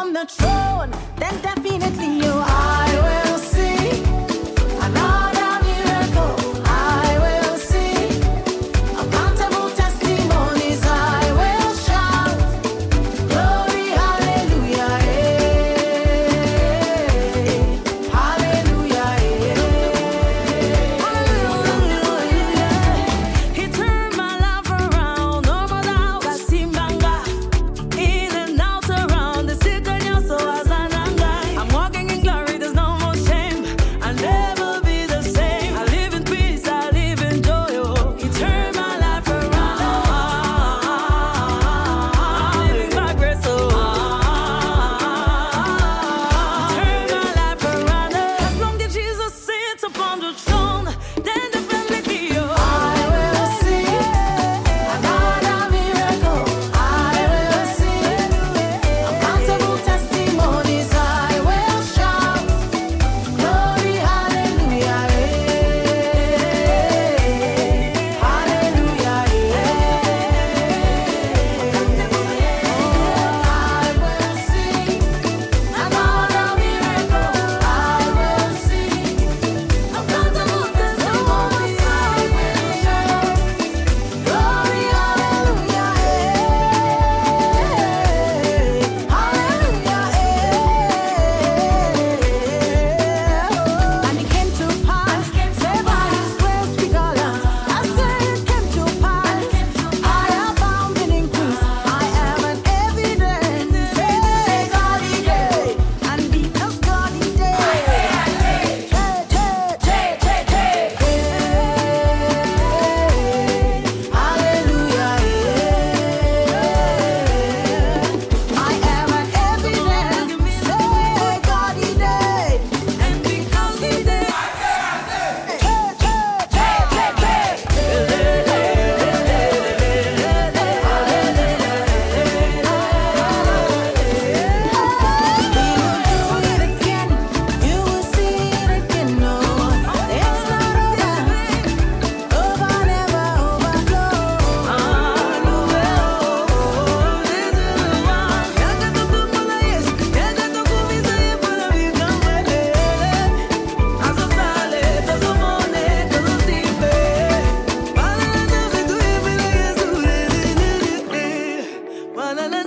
on the throne, then definitely you are. la la la